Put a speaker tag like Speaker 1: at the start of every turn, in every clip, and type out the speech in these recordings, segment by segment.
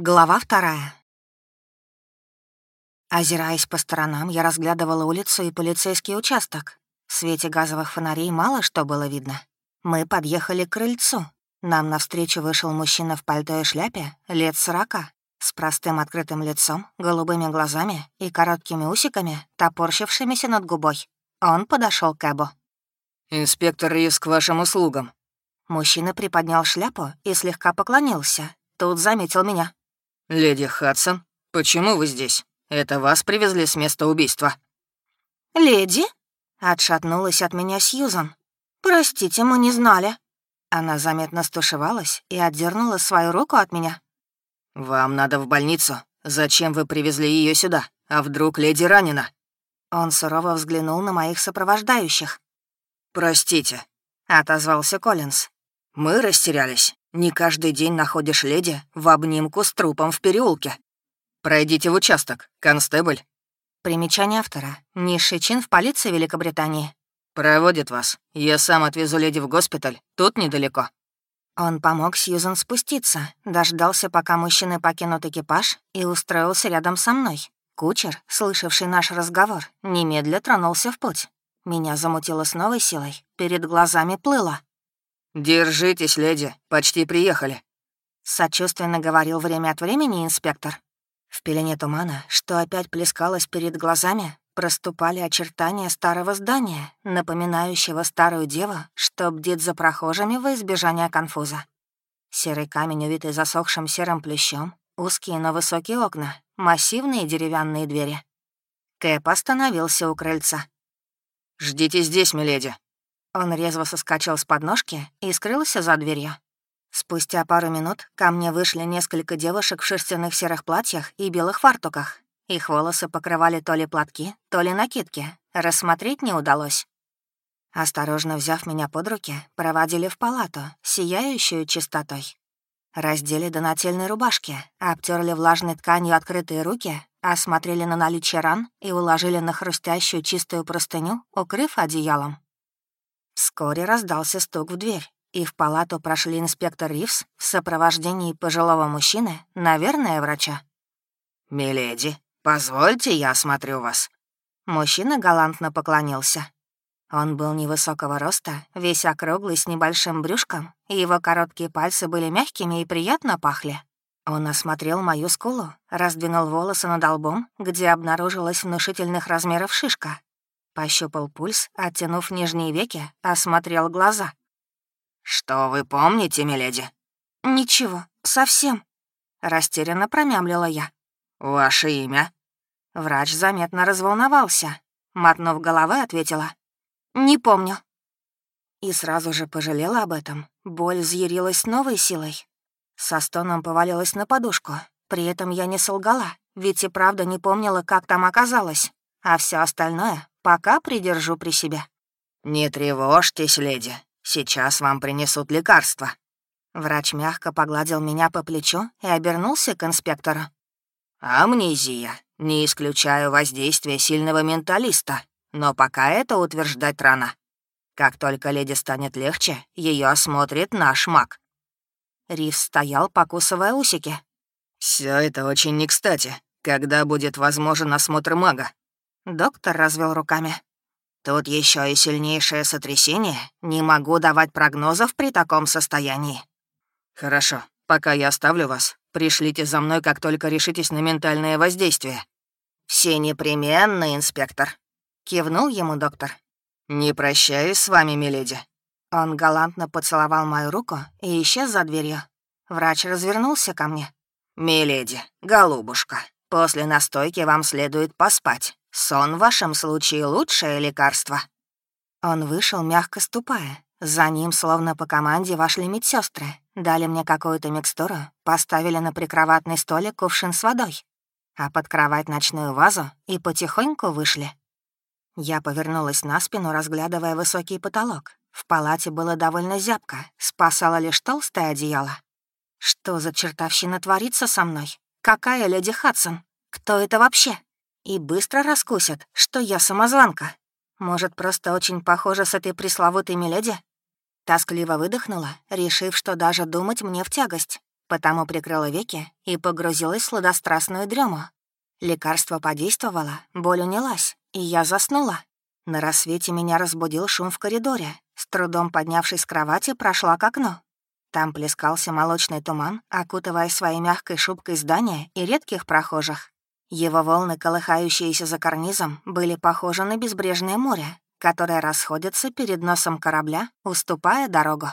Speaker 1: Глава вторая. Озираясь по сторонам, я разглядывала улицу и полицейский участок. В свете газовых фонарей мало что было видно. Мы подъехали к крыльцу. Нам навстречу вышел мужчина в пальто и шляпе, лет сорока, с простым открытым лицом, голубыми глазами и короткими усиками, топорщившимися над губой. Он подошел к Эбу.
Speaker 2: «Инспектор Ривз к вашим услугам».
Speaker 1: Мужчина приподнял шляпу и слегка поклонился. Тут заметил меня.
Speaker 2: «Леди Хадсон, почему вы здесь? Это вас привезли с места убийства?»
Speaker 1: «Леди?» — отшатнулась от меня Сьюзан. «Простите, мы не знали». Она заметно стушевалась и отдернула свою руку от меня.
Speaker 2: «Вам надо в больницу. Зачем вы привезли ее сюда? А вдруг леди ранена?»
Speaker 1: Он сурово взглянул на моих сопровождающих.
Speaker 2: «Простите», —
Speaker 1: отозвался Коллинз.
Speaker 2: «Мы растерялись. Не каждый день находишь леди в обнимку с трупом в переулке. Пройдите в участок, констебль».
Speaker 1: Примечание автора. Низший чин в полиции Великобритании.
Speaker 2: «Проводит вас. Я сам отвезу леди в госпиталь. Тут недалеко».
Speaker 1: Он помог Сьюзан спуститься, дождался, пока мужчины покинут экипаж, и устроился рядом со мной. Кучер, слышавший наш разговор, немедля тронулся в путь. Меня замутило с новой силой, перед глазами плыло.
Speaker 2: «Держитесь, леди, почти приехали», —
Speaker 1: сочувственно говорил время от времени инспектор. В пелене тумана, что опять плескалось перед глазами, проступали очертания старого здания, напоминающего старую деву, что бдит за прохожими во избежание конфуза. Серый камень, увитый засохшим серым плещом, узкие, но высокие окна, массивные деревянные двери. Кэп остановился у крыльца.
Speaker 2: «Ждите здесь, миледи»,
Speaker 1: он резво соскочил с подножки и скрылся за дверью. Спустя пару минут ко мне вышли несколько девушек в шерстяных серых платьях и белых фартуках. Их волосы покрывали то ли платки, то ли накидки. Рассмотреть не удалось. Осторожно взяв меня под руки, проводили в палату, сияющую чистотой. Раздели до нательной рубашки, обтерли влажной тканью открытые руки, осмотрели на наличие ран и уложили на хрустящую чистую простыню, укрыв одеялом. Вскоре раздался стук в дверь, и в палату прошли инспектор Ривз в сопровождении пожилого мужчины, наверное, врача.
Speaker 2: «Миледи, позвольте, я осмотрю вас».
Speaker 1: Мужчина галантно поклонился. Он был невысокого роста, весь округлый с небольшим брюшком, и его короткие пальцы были мягкими и приятно пахли. Он осмотрел мою скулу, раздвинул волосы над лбом, где обнаружилась внушительных размеров шишка, Пощупал пульс, оттянув нижние веки, осмотрел глаза.
Speaker 2: «Что вы помните, миледи?»
Speaker 1: «Ничего, совсем», — растерянно промямлила я.
Speaker 2: «Ваше имя?»
Speaker 1: Врач заметно разволновался. Мотнув головой, ответила. «Не помню». И сразу же пожалела об этом. Боль взъярилась новой силой. Со стоном повалилась на подушку. При этом я не солгала, ведь и правда не помнила, как там оказалось. А все остальное Пока придержу при себе».
Speaker 2: «Не тревожьтесь, леди. Сейчас вам принесут лекарства».
Speaker 1: Врач мягко погладил меня по плечу и обернулся к инспектору.
Speaker 2: «Амнезия. Не исключаю воздействия сильного менталиста, но пока это утверждать рано. Как только леди станет легче, ее осмотрит наш маг».
Speaker 1: Рив стоял, покусывая усики.
Speaker 2: Все это очень не кстати. Когда будет возможен осмотр мага?
Speaker 1: Доктор развел руками.
Speaker 2: «Тут еще и сильнейшее сотрясение. Не могу давать прогнозов при таком состоянии». «Хорошо, пока я оставлю вас. Пришлите за мной, как только решитесь на ментальное воздействие».
Speaker 1: «Все непременно, инспектор», — кивнул ему доктор.
Speaker 2: «Не прощаюсь с вами, миледи».
Speaker 1: Он галантно поцеловал мою руку и исчез за дверью. Врач развернулся ко мне.
Speaker 2: «Миледи, голубушка, после настойки вам следует поспать. Сон в вашем случае лучшее лекарство».
Speaker 1: Он вышел, мягко ступая. За ним, словно по команде, вошли медсестры, дали мне какую-то микстуру, поставили на прикроватный столик кувшин с водой, а под кровать ночную вазу и потихоньку вышли. Я повернулась на спину, разглядывая высокий потолок. В палате было довольно зябко, спасало лишь толстое одеяло. Что за чертовщина творится со мной? Какая леди Хадсон? Кто это вообще? И быстро раскусят, что я самозванка. Может, просто очень похожа с этой пресловутой Миледи? Тоскливо выдохнула, решив, что даже думать мне в тягость. потому прикрыла веки и погрузилась в сладострастную дрему. Лекарство подействовало, боль унялась, и я заснула. На рассвете меня разбудил шум в коридоре. С трудом поднявшись с кровати, прошла к окну. Там плескался молочный туман, окутывая своей мягкой шубкой здания и редких прохожих. Его волны, колыхающиеся за карнизом, были похожи на безбрежное море, которое расходится перед носом корабля, уступая дорогу.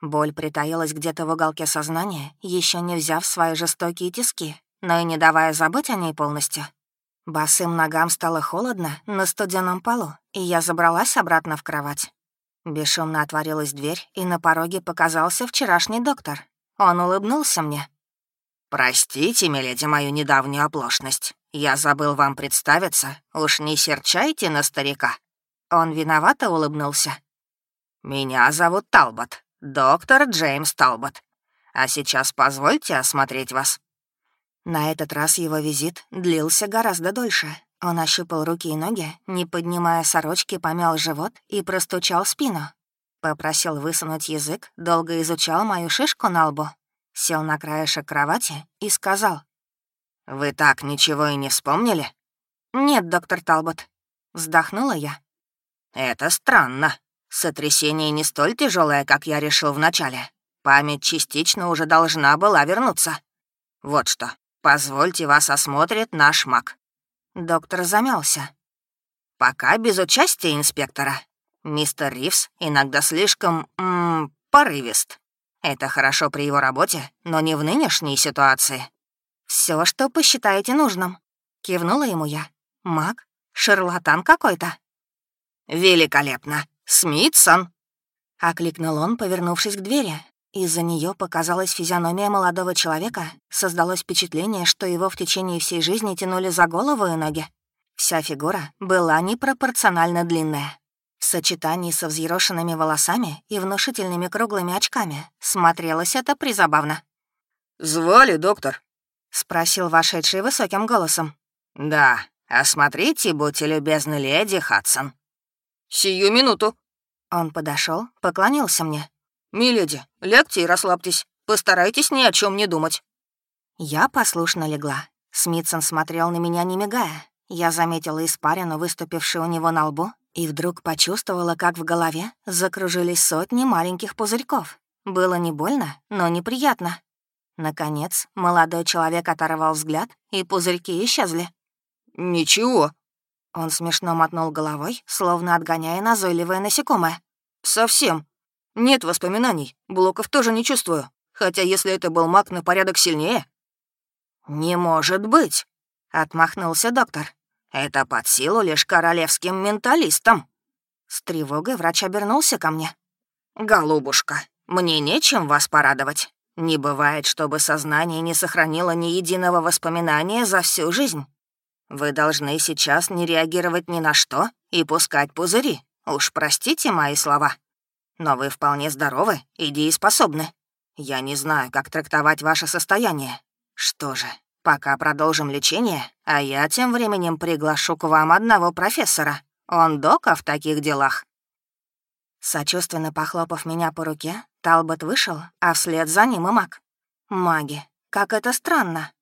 Speaker 1: Боль притаилась где-то в уголке сознания, еще не взяв свои жестокие тиски, но и не давая забыть о ней полностью. Босым ногам стало холодно на студенном полу, и я забралась обратно в кровать. Бесшумно отворилась дверь, и на пороге показался вчерашний доктор. Он улыбнулся мне.
Speaker 2: «Простите, миледи, мою недавнюю оплошность. Я забыл вам представиться. Уж не серчайте на старика».
Speaker 1: Он виновато улыбнулся.
Speaker 2: «Меня зовут Талбот, доктор Джеймс Талбот. А сейчас позвольте осмотреть вас».
Speaker 1: На этот раз его визит длился гораздо дольше. Он ощупал руки и ноги, не поднимая сорочки, помял живот и простучал спину. Попросил высунуть язык, долго изучал мою шишку на лбу, сел на краешек кровати и сказал.
Speaker 2: «Вы так ничего и не вспомнили?»
Speaker 1: «Нет, доктор Талбот», — вздохнула я.
Speaker 2: «Это странно. Сотрясение не столь тяжелое, как я решил вначале. Память частично уже должна была вернуться. Вот что, позвольте вас осмотрит наш маг».
Speaker 1: Доктор замялся.
Speaker 2: «Пока без участия инспектора. Мистер Ривз иногда слишком... М -м, порывист. Это хорошо при его работе, но не в нынешней ситуации.
Speaker 1: Все, что посчитаете нужным», — кивнула ему я. «Маг? Шарлатан какой-то?»
Speaker 2: «Великолепно! Смитсон!»
Speaker 1: — окликнул он, повернувшись к двери. Из-за нее показалась физиономия молодого человека. Создалось впечатление, что его в течение всей жизни тянули за голову и ноги. Вся фигура была непропорционально длинная. В сочетании со взъерошенными волосами и внушительными круглыми очками смотрелось это призабавно.
Speaker 2: «Звали, доктор?»
Speaker 1: — спросил вошедший высоким голосом.
Speaker 2: «Да, осмотрите, будьте любезны, леди Хадсон». «Сию минуту».
Speaker 1: Он подошел, поклонился мне.
Speaker 2: «Миледи, лягте и расслабьтесь. Постарайтесь ни о чем не думать».
Speaker 1: Я послушно легла. Смитсон смотрел на меня, не мигая. Я заметила испарину, выступившую у него на лбу, и вдруг почувствовала, как в голове закружились сотни маленьких пузырьков. Было не больно, но неприятно. Наконец, молодой человек оторвал взгляд, и пузырьки исчезли.
Speaker 2: «Ничего».
Speaker 1: Он смешно мотнул головой, словно отгоняя назойливое насекомое.
Speaker 2: «Совсем. Нет воспоминаний, блоков тоже не чувствую. Хотя если это был маг на порядок сильнее...» «Не может быть!» — отмахнулся доктор. «Это под силу лишь королевским менталистам». С тревогой врач обернулся ко мне. «Голубушка, мне нечем вас порадовать. Не бывает, чтобы сознание не сохранило ни единого воспоминания за всю жизнь. Вы должны сейчас не реагировать ни на что и пускать пузыри. Уж простите мои слова. Но вы вполне здоровы и дееспособны. Я не знаю, как трактовать ваше состояние. Что же, пока продолжим лечение, а я тем временем приглашу к вам одного профессора. Он дока в таких делах». Сочувственно похлопав меня по руке, Талбот вышел, а вслед за ним и маг. Маги, как это странно.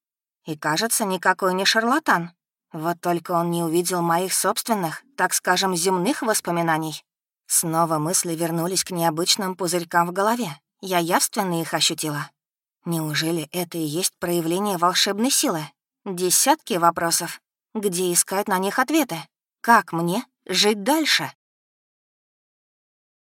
Speaker 2: И кажется, никакой не шарлатан. Вот только он не увидел моих собственных, так скажем, земных воспоминаний. Снова мысли вернулись к необычным пузырькам в голове. Я явственно их ощутила. Неужели это и есть проявление волшебной силы? Десятки вопросов. Где искать на них ответы? Как мне жить дальше?